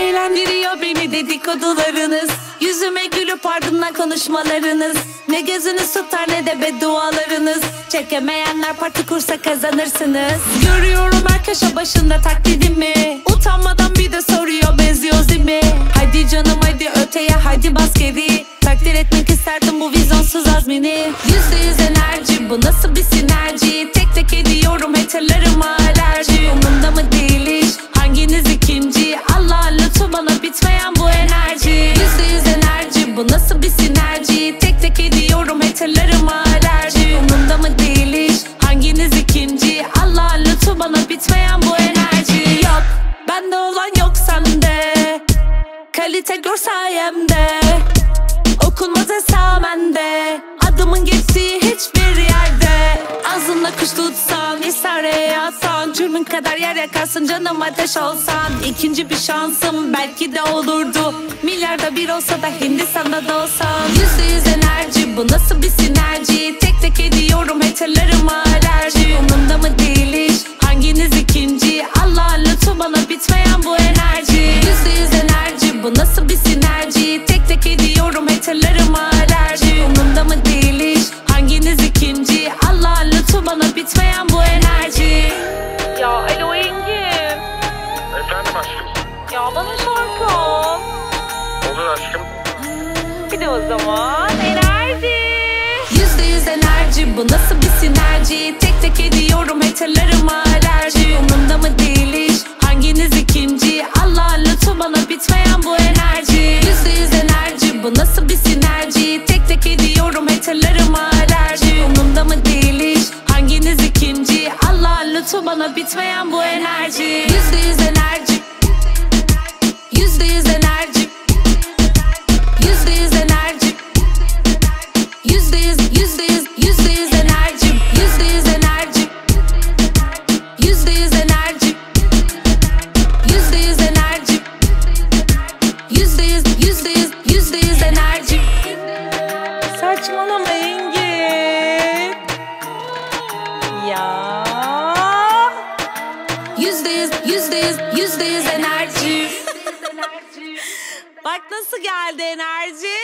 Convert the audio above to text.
Eğlendiriyor beni dedikodularınız. Yüzüme gülüp ardından konuşmalarınız. Ne gözünüz tutar ne de beddualarınız. Çekemeyenler parti kursa kazanırsınız. Görüyorum her köşe başında taklidimi. Utanmadan bir de soruyor benziyoruz değil mi? Hadi canım hadi öteye hadi bas geri. Takdir etmek isterdim bu vizyonsuz azmini. Yüzde yüz enerji bu nasıl bir sinerji Kalite gör sayemde. Okunmaz esamende Adımın geçtiği hiçbir yerde. Ağzında kuş tutsan İsare yatsan Cürmün kadar yer yakarsın Canım ateş olsan. İkinci bir şansım belki de olurdu. Milyarda bir olsa da Hindistan'da da olsam zaman enerji. Yüzde yüz enerji bu nasıl bir sinerji? Tek tek ediyorum haterlarıma alerji. Umumda mı değil iş hanginiz ikinci? Allah lütfu bana bitmeyen bu enerji. Yüzde yüz enerji bu nasıl bir sinerji? Tek tek ediyorum haterlarıma alerji. Umumda mı değil iş hanginiz ikinci? Allah lütfu bana bitmeyen bu Yüzde yüz, yüzde yüz, yüzde yüz enerji Bak nasıl geldi enerji.